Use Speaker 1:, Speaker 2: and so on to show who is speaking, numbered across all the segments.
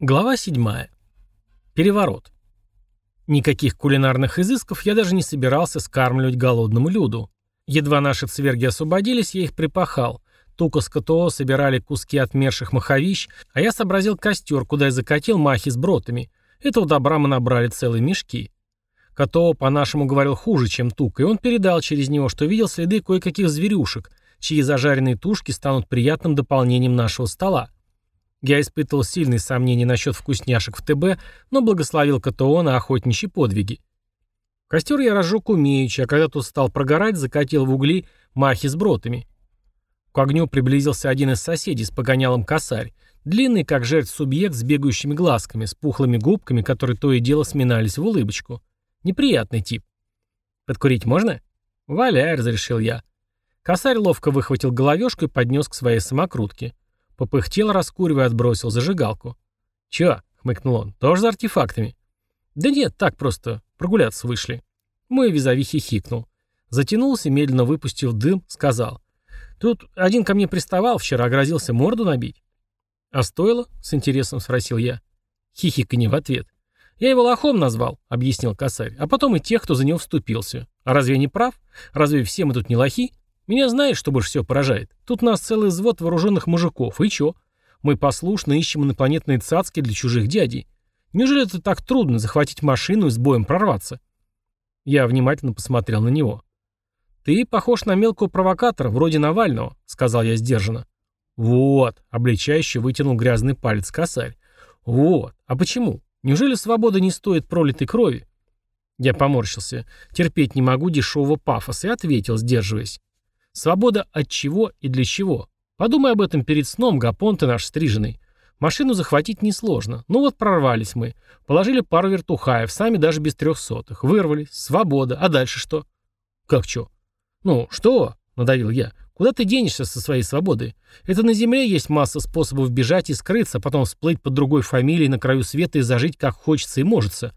Speaker 1: Глава 7. Переворот. Никаких кулинарных изысков я даже не собирался скармливать голодному люду. Едва наши цверги освободились, я их припахал. Тука с КТО собирали куски отмерших маховищ, а я сообразил костер, куда я закатил махи с бротами. Этого добра мы набрали целые мешки. КТО по-нашему говорил хуже, чем Тука, и он передал через него, что видел следы кое-каких зверюшек, чьи зажаренные тушки станут приятным дополнением нашего стола. Я испытывал сильные сомнения насчет вкусняшек в ТБ, но благословил КТО на охотничьи подвиги. Костер я разжег умеючи, а когда тот стал прогорать, закатил в угли махи с бротами. К огню приблизился один из соседей с погонялом косарь, длинный, как жертв субъект с бегающими глазками, с пухлыми губками, которые то и дело сминались в улыбочку. Неприятный тип. «Подкурить можно?» «Валяй», — разрешил я. Косарь ловко выхватил головешку и поднес к своей самокрутке. Попыхтел, раскуривая, отбросил зажигалку. «Чё?» — хмыкнул он. «Тоже за артефактами?» «Да нет, так просто. Прогуляться вышли». Мой визави хихикнул. Затянулся, медленно выпустив дым, сказал. «Тут один ко мне приставал, вчера грозился морду набить». «А стоило?» — с интересом спросил я. Хихиканье в ответ. «Я его лохом назвал», — объяснил косарь, «а потом и тех, кто за него вступился. А разве не прав? Разве все мы тут не лохи?» Меня знаешь, что больше всего поражает? Тут нас целый взвод вооруженных мужиков. И чё? Мы послушно ищем инопланетные цацки для чужих дядей. Неужели это так трудно захватить машину и с боем прорваться? Я внимательно посмотрел на него. «Ты похож на мелкого провокатора, вроде Навального», — сказал я сдержанно. «Вот», — обличающе вытянул грязный палец косарь. «Вот. А почему? Неужели свобода не стоит пролитой крови?» Я поморщился. Терпеть не могу дешевого пафоса и ответил, сдерживаясь. Свобода от чего и для чего? Подумай об этом перед сном, Гапон ты наш стриженный. Машину захватить несложно. Ну вот прорвались мы. Положили пару вертухаев, сами даже без трехсотых. Вырвались. Свобода. А дальше что? Как что? Ну, что? Надавил я. Куда ты денешься со своей свободой? Это на земле есть масса способов бежать и скрыться, потом всплыть под другой фамилией на краю света и зажить как хочется и можется.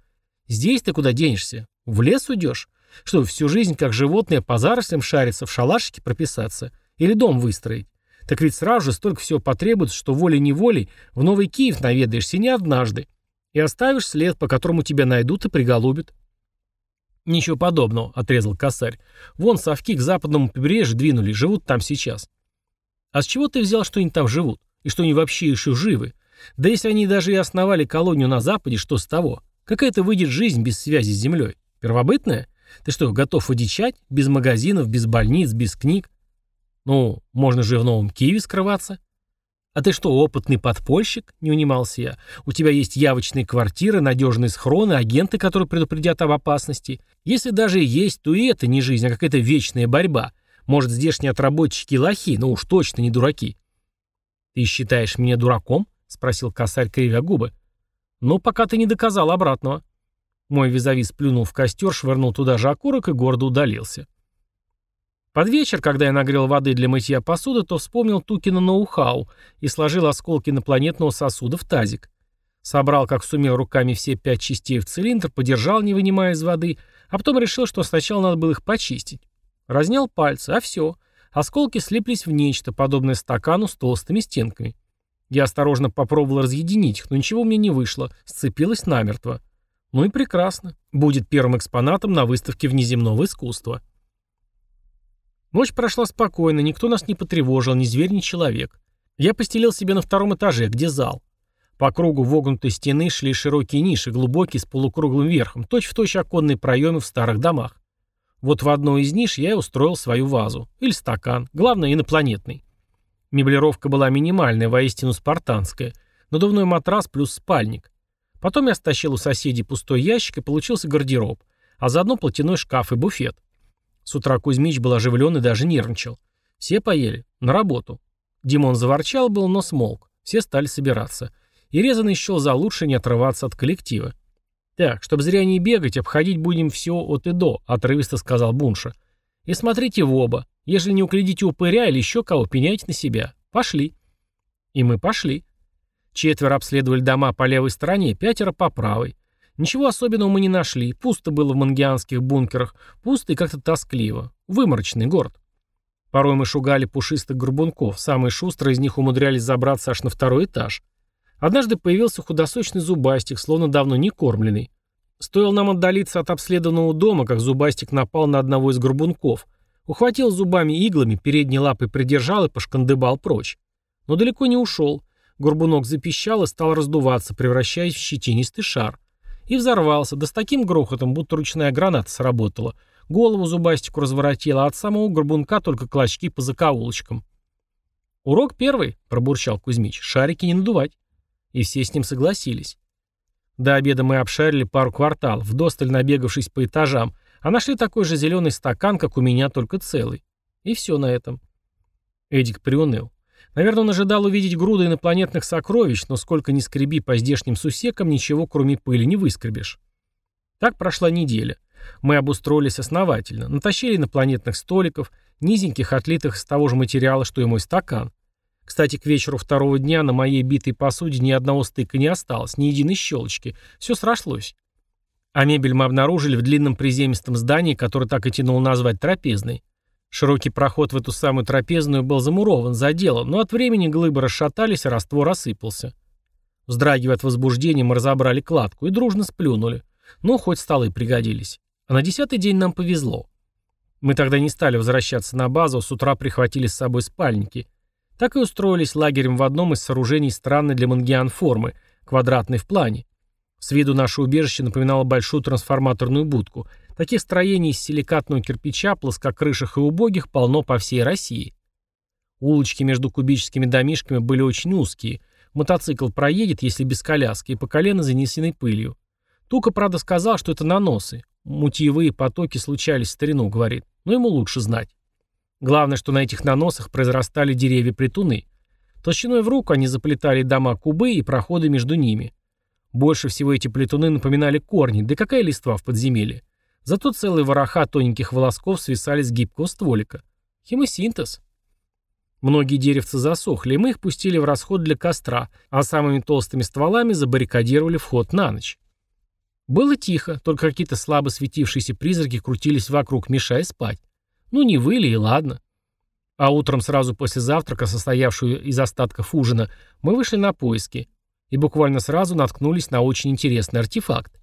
Speaker 1: Здесь ты куда денешься? В лес уйдешь? Что, всю жизнь, как животное, по зарослям шариться, в шалашике прописаться? Или дом выстроить? Так ведь сразу же столько всего потребуется, что волей-неволей в Новый Киев наведаешься не однажды. И оставишь след, по которому тебя найдут и приголубят. «Ничего подобного», — отрезал косарь. «Вон совки к западному побережью двинули, живут там сейчас». «А с чего ты взял, что они там живут? И что они вообще еще живы? Да если они даже и основали колонию на западе, что с того? Какая-то выйдет жизнь без связи с землей? Первобытная? Ты что, готов одичать? Без магазинов, без больниц, без книг? Ну, можно же в Новом Киеве скрываться. А ты что, опытный подпольщик? Не унимался я. У тебя есть явочные квартиры, надежные схроны, агенты, которые предупредят об опасности. Если даже и есть, то и это не жизнь, а какая-то вечная борьба. Может, здешние отработчики лохи, но уж точно не дураки. Ты считаешь меня дураком? Спросил косарь, кривя губы. Ну, пока ты не доказал обратного. Мой визави сплюнул в костер, швырнул туда же окурок и гордо удалился. Под вечер, когда я нагрел воды для мытья посуды, то вспомнил Тукина ноу-хау и сложил осколки инопланетного сосуда в тазик. Собрал, как сумел, руками все пять частей в цилиндр, подержал, не вынимая из воды, а потом решил, что сначала надо было их почистить. Разнял пальцы, а все. Осколки слиплись в нечто, подобное стакану с толстыми стенками. Я осторожно попробовал разъединить их, но ничего мне не вышло, сцепилось намертво. Ну и прекрасно. Будет первым экспонатом на выставке внеземного искусства. Ночь прошла спокойно, никто нас не потревожил, ни зверь, ни человек. Я постелил себе на втором этаже, где зал. По кругу вогнутой стены шли широкие ниши, глубокие, с полукруглым верхом, точь-в-точь точь оконные проемы в старых домах. Вот в одной из ниш я и устроил свою вазу. Или стакан, главное, инопланетный. Меблировка была минимальная, воистину спартанская. Надувной матрас плюс спальник. Потом я стащил у соседей пустой ящик и получился гардероб, а заодно платяной шкаф и буфет. С утра Кузьмич был оживлен и даже нервничал. Все поели. На работу. Димон заворчал был, но смолк. Все стали собираться. И резанный счел за лучше не отрываться от коллектива. «Так, чтобы зря не бегать, обходить будем все от и до», — отрывисто сказал Бунша. «И смотрите в оба. Если не углядите упыря или еще кого, пеняйте на себя. Пошли». И мы пошли. Четверо обследовали дома по левой стороне, пятеро по правой. Ничего особенного мы не нашли. Пусто было в мангианских бункерах. Пусто и как-то тоскливо. Выморочный город. Порой мы шугали пушистых горбунков. Самые шустрые из них умудрялись забраться аж на второй этаж. Однажды появился худосочный зубастик, словно давно не кормленный. Стоило нам отдалиться от обследованного дома, как зубастик напал на одного из горбунков. Ухватил зубами иглами, передней лапой придержал и пошкандыбал прочь. Но далеко не ушел. Горбунок запищал и стал раздуваться, превращаясь в щетинистый шар. И взорвался, да с таким грохотом, будто ручная граната сработала. Голову зубастику разворотила, от самого горбунка только клочки по закоулочкам. «Урок первый», — пробурчал Кузьмич, — «шарики не надувать». И все с ним согласились. До обеда мы обшарили пару кварталов, вдосталь набегавшись по этажам, а нашли такой же зеленый стакан, как у меня, только целый. И все на этом. Эдик приуныл. Наверное, он ожидал увидеть груды инопланетных сокровищ, но сколько ни скреби по здешним сусекам, ничего кроме пыли не выскребешь. Так прошла неделя. Мы обустроились основательно, натащили инопланетных столиков, низеньких, отлитых из того же материала, что и мой стакан. Кстати, к вечеру второго дня на моей битой посуде ни одного стыка не осталось, ни единой щелочки. Все срослось. А мебель мы обнаружили в длинном приземистом здании, которое так и тянуло назвать трапезной. Широкий проход в эту самую трапезную был замурован, заделан, но от времени глыбы расшатались, а раствор рассыпался. Вздрагивая от возбуждения, мы разобрали кладку и дружно сплюнули. Ну, хоть столы пригодились. А на десятый день нам повезло. Мы тогда не стали возвращаться на базу, с утра прихватили с собой спальники. Так и устроились лагерем в одном из сооружений странной для мангиан формы, квадратной в плане. С виду наше убежище напоминало большую трансформаторную будку. Таких строений из силикатного кирпича, плоскокрыших и убогих полно по всей России. Улочки между кубическими домишками были очень узкие. Мотоцикл проедет, если без коляски, и по колено занесенной пылью. Тука, правда, сказал, что это наносы. Мутьевые потоки случались в старину, говорит. Но ему лучше знать. Главное, что на этих наносах произрастали деревья-плетуны. Толщиной в руку они заплетали дома кубы и проходы между ними. Больше всего эти плетуны напоминали корни, да какая листва в подземелье. Зато целые вороха тоненьких волосков свисали с гибкого стволика. Хемосинтез. Многие деревцы засохли, и мы их пустили в расход для костра, а самыми толстыми стволами забаррикадировали вход на ночь. Было тихо, только какие-то слабо светившиеся призраки крутились вокруг, мешая спать. Ну, не выли, и ладно. А утром сразу после завтрака, состоявшего из остатков ужина, мы вышли на поиски и буквально сразу наткнулись на очень интересный артефакт.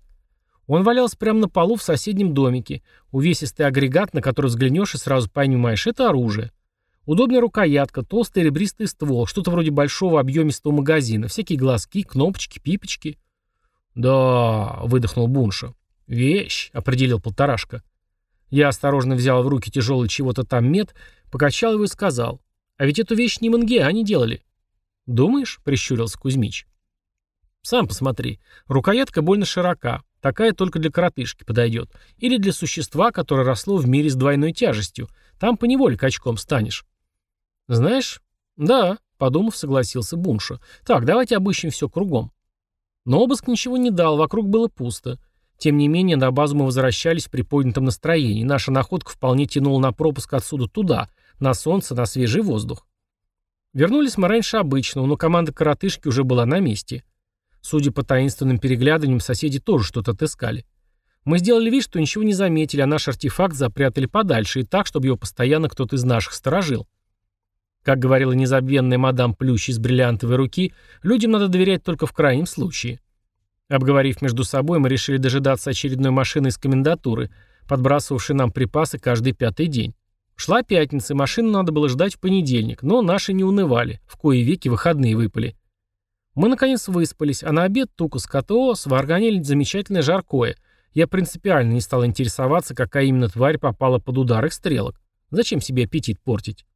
Speaker 1: Он валялся прямо на полу в соседнем домике, увесистый агрегат, на который взглянешь и сразу понимаешь, это оружие. Удобная рукоятка, толстый ребристый ствол, что-то вроде большого объемистого магазина, всякие глазки, кнопочки, пипочки. «Да», — выдохнул Бунша. «Вещь», — определил полторашка. Я осторожно взял в руки тяжелый чего-то там мед, покачал его и сказал. «А ведь эту вещь не мангиане делали». «Думаешь?» — прищурился Кузьмич. Сам посмотри. Рукоятка больно широка. Такая только для коротышки подойдет. Или для существа, которое росло в мире с двойной тяжестью. Там поневоле качком станешь. Знаешь? Да, подумав, согласился Бунша. Так, давайте обыщем все кругом. Но обыск ничего не дал, вокруг было пусто. Тем не менее, на базу мы возвращались в приподнятом настроении. Наша находка вполне тянула на пропуск отсюда туда, на солнце, на свежий воздух. Вернулись мы раньше обычного, но команда коротышки уже была на месте. Судя по таинственным переглядываниям, соседи тоже что-то отыскали. Мы сделали вид, что ничего не заметили, а наш артефакт запрятали подальше и так, чтобы его постоянно кто-то из наших сторожил. Как говорила незабвенная мадам Плющ из бриллиантовой руки, людям надо доверять только в крайнем случае. Обговорив между собой, мы решили дожидаться очередной машины из комендатуры, подбрасывавшей нам припасы каждый пятый день. Шла пятница, и машину надо было ждать в понедельник, но наши не унывали, в кои веки выходные выпали. Мы, наконец, выспались, а на обед Тука с КТО сварганили замечательное жаркое. Я принципиально не стал интересоваться, какая именно тварь попала под удар их стрелок. Зачем себе аппетит портить?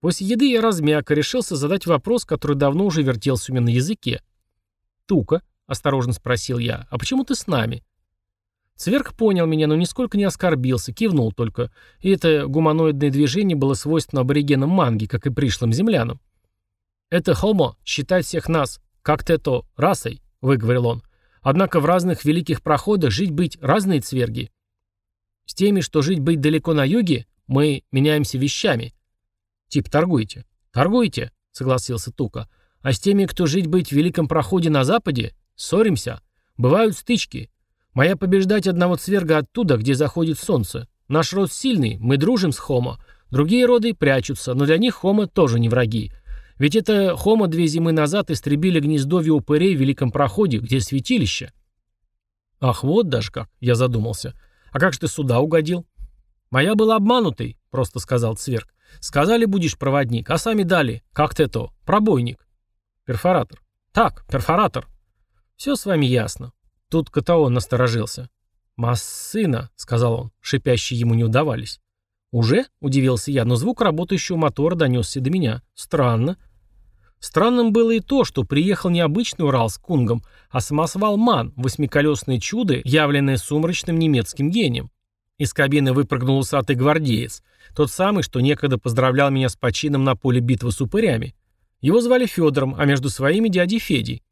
Speaker 1: После еды я размяк и решился задать вопрос, который давно уже вертелся у меня на языке. «Тука», — осторожно спросил я, — «а почему ты с нами?» Цверк понял меня, но нисколько не оскорбился, кивнул только. И это гуманоидное движение было свойственно аборигенам манги, как и пришлым землянам. «Это хомо, считать всех нас, как-то это, расой», — выговорил он. «Однако в разных великих проходах жить-быть разные цверги. С теми, что жить-быть далеко на юге, мы меняемся вещами». «Тип торгуете?» «Торгуете», — согласился Тука. «А с теми, кто жить-быть в великом проходе на западе, ссоримся. Бывают стычки. Моя побеждать одного цверга оттуда, где заходит солнце. Наш род сильный, мы дружим с Хомо. Другие роды прячутся, но для них Хомо тоже не враги. Ведь это Хома две зимы назад истребили гнездовье упырей в Великом Проходе, где святилище. Ах, вот даже как, я задумался. А как же ты сюда угодил? Моя была обманутой, просто сказал Цверк. Сказали, будешь проводник, а сами дали. Как ты то? Пробойник. Перфоратор. Так, перфоратор. Все с вами ясно. Тут Катаон насторожился. «Массына», — сказал он, шипящие ему не удавались. «Уже?» — удивился я, но звук работающего мотора донесся до меня. «Странно». Странным было и то, что приехал не обычный Урал с Кунгом, а самосвал МАН, восьмиколесное чудо, явленное сумрачным немецким гением. Из кабины выпрыгнул усатый гвардеец, тот самый, что некогда поздравлял меня с почином на поле битвы с упырями. Его звали Федором, а между своими дядей Федей.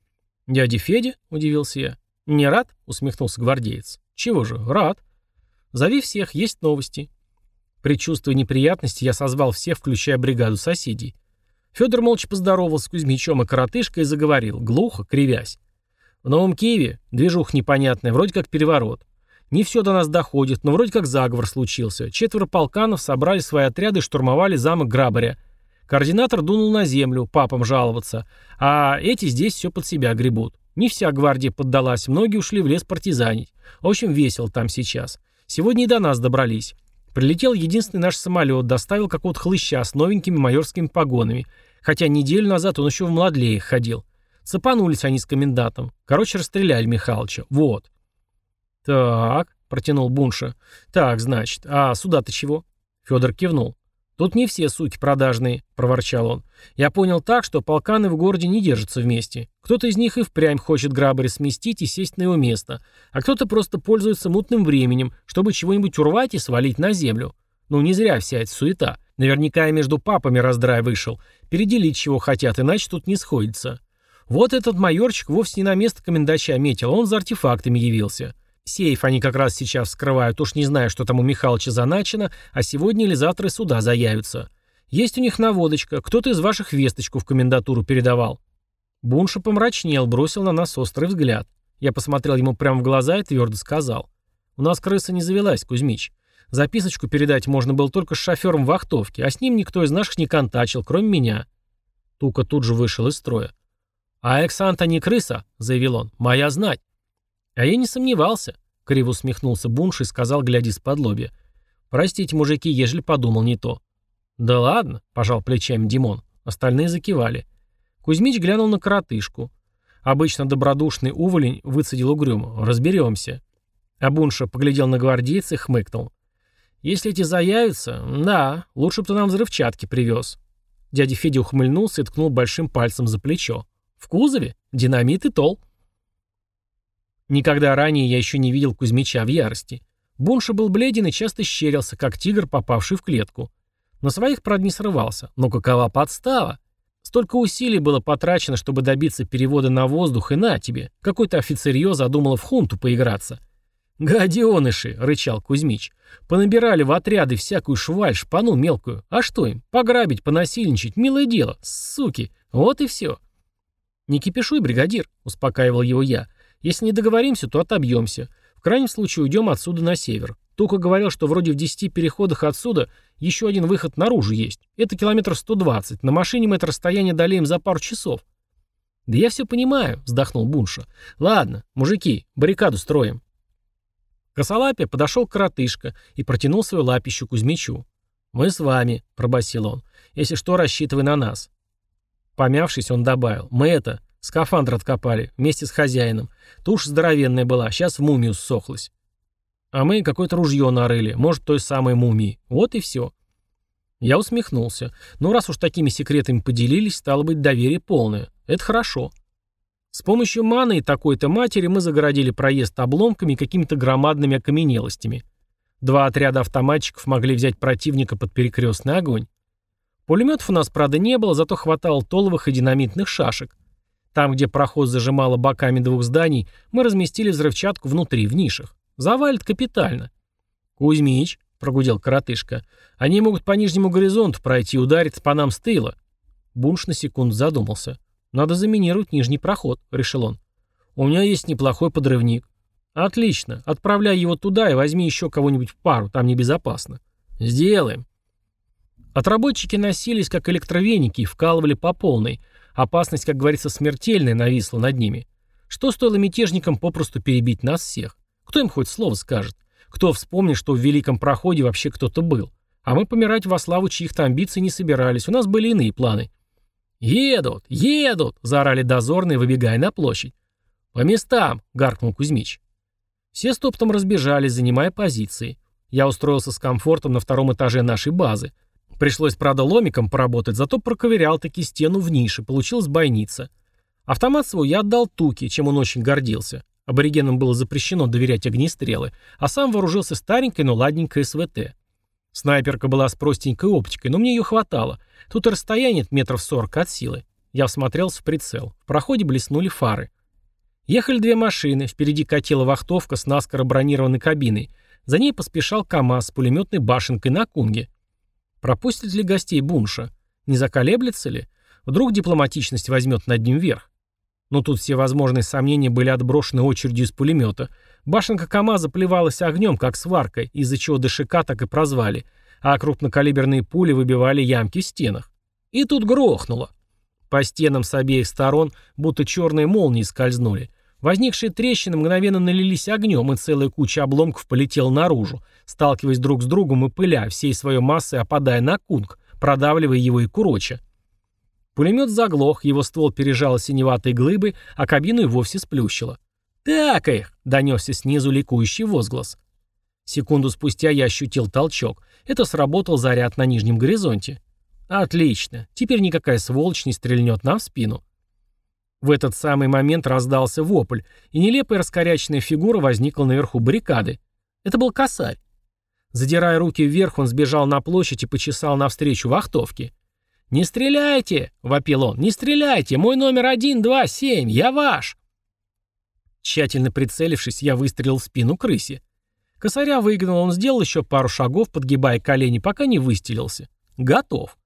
Speaker 1: «Дядя Федя?» — удивился я. «Не рад?» — усмехнулся гвардеец. «Чего же? Рад. Зови всех, есть новости». При чувстве неприятности я созвал всех, включая бригаду соседей. Федор молча поздоровался с Кузьмичом и коротышкой и заговорил, глухо, кривясь. В Новом Киеве движух непонятная, вроде как переворот. Не все до нас доходит, но вроде как заговор случился. Четверо полканов собрали свои отряды и штурмовали замок Грабаря. Координатор дунул на землю, папам жаловаться, а эти здесь все под себя гребут. Не вся гвардия поддалась, многие ушли в лес партизанить. В общем, весело там сейчас. Сегодня и до нас добрались. Прилетел единственный наш самолет, доставил какого-то хлыща с новенькими майорскими погонами. Хотя неделю назад он еще в Младлеях ходил. Цепанулись они с комендантом. Короче, расстреляли Михалыча. Вот. «Так», — протянул Бунша. «Так, значит, а сюда-то чего?» Федор кивнул. «Тут не все суки продажные», — проворчал он. «Я понял так, что полканы в городе не держатся вместе. Кто-то из них и впрямь хочет Грабаря сместить и сесть на его место, а кто-то просто пользуется мутным временем, чтобы чего-нибудь урвать и свалить на землю. Ну, не зря вся эта суета. Наверняка и между папами раздрай вышел. Переделить чего хотят, иначе тут не сходится. Вот этот майорчик вовсе не на место комендача метил, он за артефактами явился. Сейф они как раз сейчас скрывают, уж не знаю, что там у Михалыча заначено, а сегодня или завтра сюда заявятся. Есть у них наводочка, кто-то из ваших весточку в комендатуру передавал». Бунша помрачнел, бросил на нас острый взгляд. Я посмотрел ему прямо в глаза и твердо сказал. «У нас крыса не завелась, Кузьмич. Записочку передать можно было только с шофером вахтовки, а с ним никто из наших не контачил, кроме меня». Тука тут же вышел из строя. «А Александр не крыса», — заявил он, — «моя знать». «А я не сомневался», — криво усмехнулся Бунш и сказал, глядя из-под лобья. «Простите, мужики, ежели подумал не то». «Да ладно», — пожал плечами Димон. Остальные закивали. Кузьмич глянул на коротышку. Обычно добродушный уволень выцедил угрюмо. «Разберемся». А Бунша поглядел на гвардейца и хмыкнул. «Если эти заявятся, да, лучше бы ты нам взрывчатки привез». Дядя Федя ухмыльнулся и ткнул большим пальцем за плечо. «В кузове? Динамит и тол». Никогда ранее я еще не видел Кузьмича в ярости. Бунша был бледен и часто щерился, как тигр, попавший в клетку. На своих, правда, не срывался. Но какова подстава? Столько усилий было потрачено, чтобы добиться перевода на воздух, и на тебе. Какой-то офицерье задумало в хунту поиграться. «Гаденыши!» — рычал Кузьмич. «Понабирали в отряды всякую шваль, шпану мелкую. А что им? Пограбить, понасильничать? Милое дело. Суки! Вот и все!» «Не кипишуй, бригадир!» — успокаивал его я. Если не договоримся, то отобьемся. В крайнем случае уйдем отсюда на север. Тука говорил, что вроде в 10 переходах отсюда еще один выход наружу есть. Это километр 120. На машине мы это расстояние долеем за пару часов. «Да я все понимаю», — вздохнул Бунша. «Ладно, мужики, баррикаду строим». Косолапия подошел коротышка и протянул свою лапищу Кузьмичу. «Мы с вами», — пробасил он. «Если что, рассчитывай на нас». Помявшись, он добавил. «Мы это, Скафандр откопали, вместе с хозяином. Тушь здоровенная была, сейчас в мумию ссохлась. А мы какое-то ружье нарыли, может, той самой мумии. Вот и все. Я усмехнулся. Ну, раз уж такими секретами поделились, стало быть, доверие полное. Это хорошо. С помощью маны и такой-то матери мы загородили проезд обломками и какими-то громадными окаменелостями. Два отряда автоматчиков могли взять противника под перекрестный огонь. Пулеметов у нас, правда, не было, зато хватало толовых и динамитных шашек. Там, где проход зажимало боками двух зданий, мы разместили взрывчатку внутри, в нишах. Завалит капитально. «Кузьмич», — прогудел коротышка, — «они могут по нижнему горизонту пройти и ударить по нам с тыла». Бунш на секунду задумался. «Надо заминировать нижний проход», — решил он. «У меня есть неплохой подрывник». «Отлично. Отправляй его туда и возьми еще кого-нибудь в пару, там небезопасно». «Сделаем». Отработчики носились, как электровеники, и вкалывали по полной. Опасность, как говорится, смертельная нависла над ними. Что стоило мятежникам попросту перебить нас всех? Кто им хоть слово скажет? Кто вспомнит, что в Великом Проходе вообще кто-то был? А мы помирать во славу чьих-то амбиций не собирались, у нас были иные планы. «Едут! Едут!» – заорали дозорные, выбегая на площадь. «По местам!» – гаркнул Кузьмич. Все стоптом разбежались, занимая позиции. Я устроился с комфортом на втором этаже нашей базы. Пришлось, правда, ломиком поработать, зато проковырял таки стену в нише, получилась бойница. Автомат свой я отдал Туке, чем он очень гордился. Аборигенам было запрещено доверять огнестрелы, а сам вооружился старенькой, но ладненькой СВТ. Снайперка была с простенькой оптикой, но мне ее хватало. Тут и расстояние метров сорок от силы. Я всмотрелся в прицел. В проходе блеснули фары. Ехали две машины. Впереди катила вахтовка с наскоро бронированной кабиной. За ней поспешал КАМАЗ с пулеметной башенкой на кунге. Пропустит ли гостей Бунша? Не заколеблется ли? Вдруг дипломатичность возьмет над ним верх? Но тут все возможные сомнения были отброшены очередью из пулемета. Башенка КамАЗа плевалась огнем, как сваркой, из-за чего ДШК так и прозвали, а крупнокалиберные пули выбивали ямки в стенах. И тут грохнуло. По стенам с обеих сторон будто черные молнии скользнули. Возникшие трещины мгновенно налились огнем, и целая куча обломков полетела наружу, сталкиваясь друг с другом и пыля, всей своей массой опадая на кунг, продавливая его и куроча. Пулемет заглох, его ствол пережал синеватые глыбы, а кабину и вовсе сплющило. «Так их!» — донесся снизу ликующий возглас. Секунду спустя я ощутил толчок. Это сработал заряд на нижнем горизонте. Отлично. Теперь никакая сволочь не стрельнет нам в спину. В этот самый момент раздался вопль, и нелепая раскоряченная фигура возникла наверху баррикады. Это был косарь. Задирая руки вверх, он сбежал на площадь и почесал навстречу вахтовке. «Не стреляйте!» — вопил он. «Не стреляйте! Мой номер 127! Я ваш!» Тщательно прицелившись, я выстрелил в спину крысе. Косаря выгнал, он сделал еще пару шагов, подгибая колени, пока не выстрелился. Готов.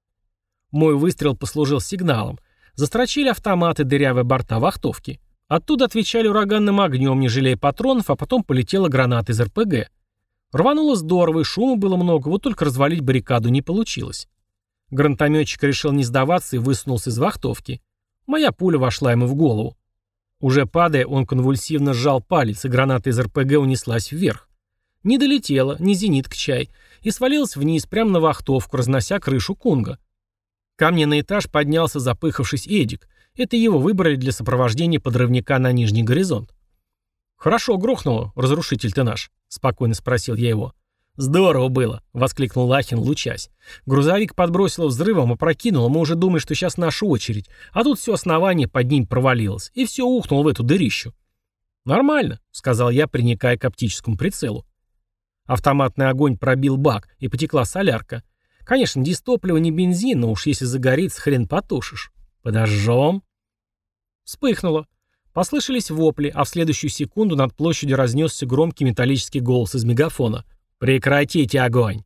Speaker 1: Мой выстрел послужил сигналом. Застрочили автоматы, дырявые борта вахтовки. Оттуда отвечали ураганным огнем, не жалея патронов, а потом полетела граната из РПГ. Рвануло здорово, и шума было много, вот только развалить баррикаду не получилось. Гранатометчик решил не сдаваться и высунулся из вахтовки. Моя пуля вошла ему в голову. Уже падая, он конвульсивно сжал палец, и граната из РПГ унеслась вверх. Не долетела, не зенит к чай, и свалилась вниз, прямо на вахтовку, разнося крышу кунга. Ко мне на этаж поднялся запыхавшись Эдик. Это его выбрали для сопровождения подрывника на нижний горизонт. «Хорошо грохнуло, разрушитель ты наш», — спокойно спросил я его. «Здорово было!» — воскликнул Лахин, лучась. «Грузовик подбросило взрывом, опрокинуло, мы уже думали, что сейчас наша очередь, а тут все основание под ним провалилось, и все ухнуло в эту дырищу». «Нормально», — сказал я, приникая к оптическому прицелу. Автоматный огонь пробил бак, и потекла солярка. Конечно, дистопливо не бензин, но уж если загорится, хрен потушишь. Подожжем. Вспыхнуло. Послышались вопли, а в следующую секунду над площадью разнесся громкий металлический голос из мегафона. «Прекратите огонь!»